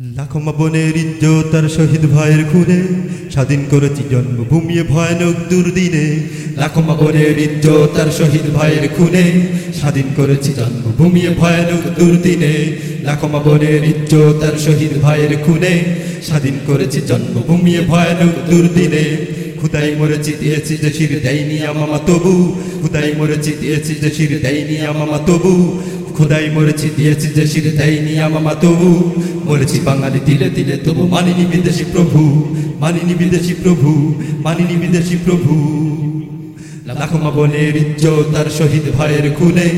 লাখো মা বোনের ইজ্জত তার শহীদ ভাইয়ের খুনে, স্বাধীন করেছি জন্মভূমি ভয়ানক দুর্দিনে। লাখো মা বোনের ইজ্জত তার শহীদ ভাইয়ের খুনে, স্বাধীন করেছি জন্মভূমি ভয়ানক দুর্দিনে। লাখো মা বোনের ইজ্জত তার শহীদ ভাইয়ের খুনে, স্বাধীন করেছি জন্মভূমি ভয়ানক দুর্দিনে। খুদাই মরেছি দিয়েছি যে শির দেয়নি আমামা তবু, খুদাই মরেছি দিয়েছি যে শির দেয়নি আমামা তবু। খুদাই মরেছি দিয়েছি যে শির দেয়নি আমামা তবু মরেছি বাঙালি দিলে দিলে, তবু মানিনি বিদেশি প্রভু, মানিনি বিদেশি প্রভু, মানিনি বিদেশি প্রভু। লাখো মা বোনের তার শহীদ ভাইয়ের খুনে,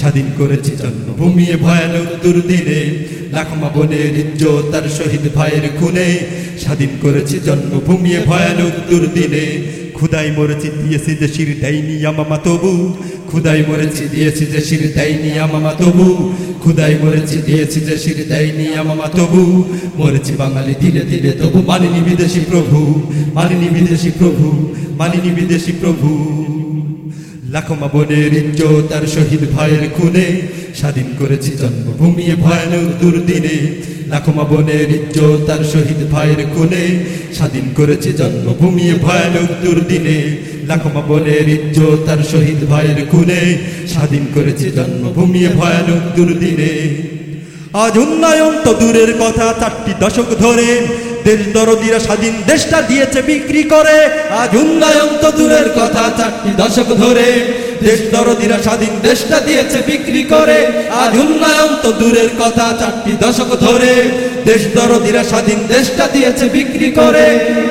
স্বাধীন করেছি জন্মভূমি ভয়ানক দুর্দিনে। লাখো মা বোনের তার শহীদ ভাইয়ের খুনে, স্বাধীন করেছি জন্মভূমি ভয়ানক দুর্দিনে। খুদাই মরেছি দিয়েছি যে শির দেয়নি আমামা তবু খুদাই মরেছি দিয়েছি যে শির দেয়নি আমামা তবু খুদাই মরেছি দিয়েছি যে শির দেয়নি আমামা তবু মরেছি বাঙালি দিলে দিলে তবু মানিনি বিদেশি প্রভু মানিনি বিদেশি প্রভু মানিনি বিদেশি প্রভু লাখো মা বোনের তার শহীদ ভাইয়ের খুনে স্বাধীন করেছি জন্মভূমি ভয়ানক দুর্দিনে। লাখো মা বোনের তার শহীদ ভাইয়ের খুনে স্বাধীন করেছি জন্মভূমি ভয়ানক দুর্দিনে। লাখো মা বোনের তার শহীদ ভাইয়ের খুনে স্বাধীন করেছি জন্মভূমি ভয়ানক দুর্দিনে। আজ উন্নয়ন তো দূরের কথা, চারটি দশক ধরে দেশ দরদিরা স্বাধীন দেশটা দিয়েছে বিক্রি করে। আজ উন্নয়ন তো দূরের কথা, চারটি দশক ধরে দেশ দরদিরা স্বাধীন দেশটা দিয়েছে বিক্রি করে। আজ উন্নয়ন তো দূরের কথা, চারটি দশক ধরে। দেশ দরদিরা স্বাধীন দেশটা দিয়েছে বিক্রি করে।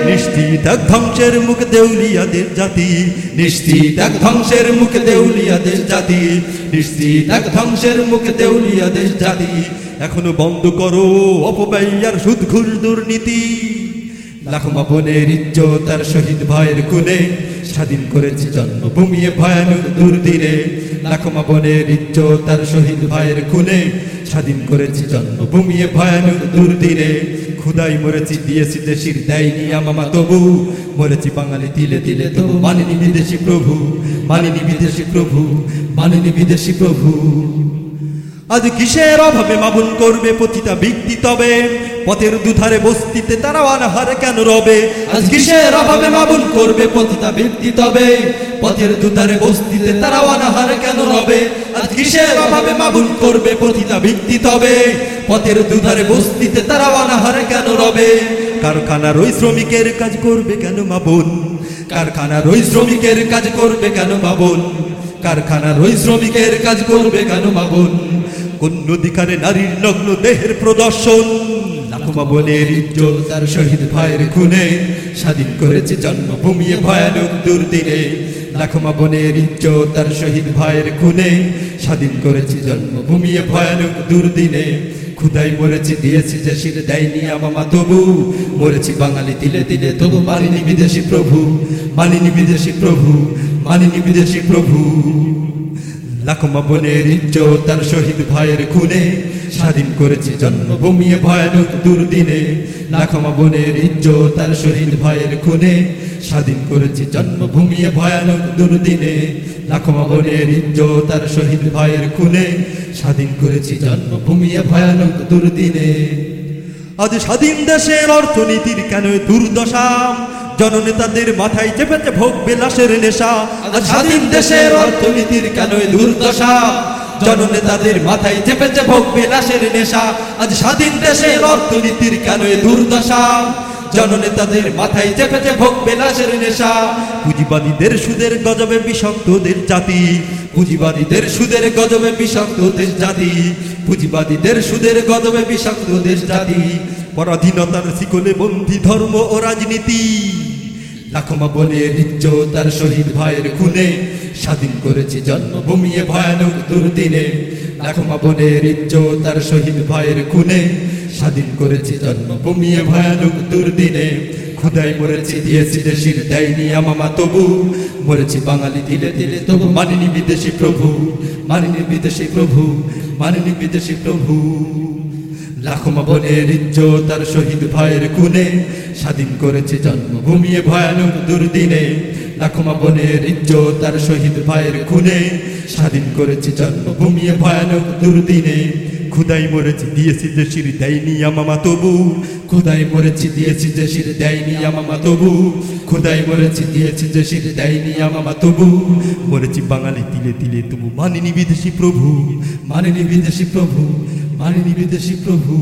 নিশ্চিত এক ধ্বংসের মুখ দেউলিয়াদের জাতি। নিশ্চিত এক ধ্বংসের মুখ দেউলিয়াদের জাতি। নিশ্চিত এক ধ্বংসের মুখ দেউলিয়াদের জাতি। এখনও বন্ধ করো অপব্যয় আর সুদ ঘুষ দুর্নীতি। লাখো মা বোনের ইজ্জত তার শহীদ ভাইয়ের খুনে স্বাধীন করেছে জন্মভূমি ভয়ানক দুর্দিনে। লাখো মা বোনের ইজ্জত তার শহীদ ভাইয়ের খুনে স্বাধীন করেছি জন্মভূমি ভয়ানক দুর্দিনে। খুদাই মরেছি, দিয়েছি দেশির দেয়নি আমামা তবু। মরেছি বাঙালি দিলে দিলে তবু, মানিনি বিদেশি প্রভু, মানিনি বিদেশি প্রভু, মানিনি বিদেশি প্রভু। আজ কিসের অভাবে মাবুন করবে পতিতা ব্যক্তি তবে? পথের দুধারে বস্তিতে তারা অনাহারে কেন রবে? আজ কিসের অভাবে মাবুন করবে পতিতা ব্যক্তি তবে? পথের দুধারে বস্তিতে তারা অনাহারে কেন রবে? আজ কিসের অভাবে মাবুন করবে পতিতা ব্যক্তি তবে? পথের দুধারে বস্তিতে তারা অনাহারে কেন রবে? কারখানার ওই শ্রমিকের কাজ করবে কেন মাবুন কারখানার ওই শ্রমিকের কাজ করবে কেন মাবুন কারখানার ওই শ্রমিকের কাজ করবে কেন মাবুন কোন অধিকারে নারীর নগ্ন দেহের প্রদর্শন। লাখমা বোনের ইজ্জত তার শহীদ ভাইয়ের খুনে, স্বাধীন করেছে জন্মভূমি ভয়ানক দুর্দিনে। লাখমা বোনের ইজ্জত তার শহীদ ভাইয়ের খুনে, স্বাধীন করেছে জন্মভূমি ভয়ানক দুর্দিনে। খুদাই মরেছি, দিয়েছি যে শির দেয়নি আমামা তবু। মরেছি বাঙালি দিলে দিলে তবু। মানিনি বিদেশি প্রভু, মানিনি বিদেশি প্রভু, মানিনি বিদেশি প্রভু। লাখমা বোনের ইজ্জত তার শহীদ ভাইয়ের খুনে স্বাধীন করেছি জন্মভূমি ভয়ানক দুর্দিনে। লাখমা বোনের ইজ্জত তার শহীদ ভাইয়ের খুনে স্বাধীন করেছি জন্মভূমি ভয়ানক দুর্দিনে। লাখমা বোনের ইজ্জত তার শহীদ ভাইয়ের খুনে স্বাধীন করেছি জন্মভূমি ভয়ানক দুর্দিনে। আজ স্বাধীন দেশের অর্থনীতির কেন দুর্দশা? জননেতাদের মাথায় চেপেছে ভোগ বিলাসের নেশা স্বাধীন দেশের অর্থনীতির কেন দুর্দশা? জননেতাদের মাথায় চেপেছে ভোগ বিলাসের নেশা আজ স্বাধীন দেশের অর্থনীতির কেন দুর্দশা? জননেতাদের মাথায় চেপেছে ভোগ বিলাসের নেশা পুঁজিবাদীদের সুদের গজবে বিষাক্তদের জাতি পুঁজিবাদীদের সুদের গজবে বিষাক্তদের জাতি পুঁজিবাদীদের সুদের গজবে বিষাক্তদের জাতি পরাধীনতার শিকলে বন্ধি ধর্ম ও রাজনীতি। লাখমা বোনের ইজ্জত তার শহীদ ভাইয়ের খুনে স্বাধীন করেছি জন্মভূমি ভয়ানক দুর্দিনে। লাখমা বোনের ইজ্জত তার শহীদ ভাইয়ের খুনে স্বাধীন করেছি জন্মভূমি ভয়ানক দুর্দিনে। খুদাই মরেছি, দিয়েছি দেশির দেয়নি আমামা তবু। মরেছি বাঙালি দিলে দিলে, তবু মানিনি বিদেশি প্রভু, মানিনি বিদেশি প্রভু, মানিনি বিদেশি প্রভু। লাখমা বোনের ইজ্জত তার শহীদ ভাইয়ের খুনে স্বাধীন করেছে জন্মভূমি ভয়ানক দুর্দিনে। লাখমা বোনের ইজ্জত তার শহীদ ভাইয়ের খুনে স্বাধীন করেছে জন্মভূমি ভয়ানক দুর্দিনে। খুদাই মরেছি, দিয়েছি যে শির দেয়নি আমামা তবু। খোদাই মরেছি, দিয়েছি যে শির দেয়নি আমামা তবু। খোদাই মরেছি, দিয়েছি যে শির দেয়নি আমামা তবু। মরেছি বাঙালি তিলে তিলে, তবু মানিনি বিদেশি প্রভু, মানিনি বিদেশি প্রভু। মানিনি বিদেশি প্রভু।